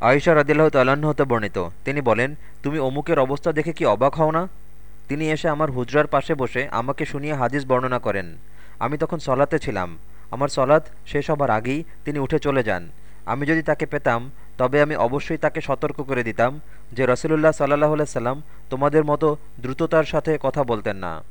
আয়েশা রদিল্লাহ তাল্লাহ্ন হতে বর্ণিত। তিনি বলেন, তুমি অমুকের অবস্থা দেখে কি অবাক হও না? তিনি এসে আমার হুজরার পাশে বসে আমাকে শুনিয়ে হাদিস বর্ণনা করেন। আমি তখন সলাতে ছিলাম। আমার সলাৎ শেষ হবার আগেই তিনি উঠে চলে যান। আমি যদি তাকে পেতাম, তবে আমি অবশ্যই তাকে সতর্ক করে দিতাম যে রসুলুল্লাহ সাল্লাহ সাল্লাম তোমাদের মতো দ্রুততার সাথে কথা বলতেন না।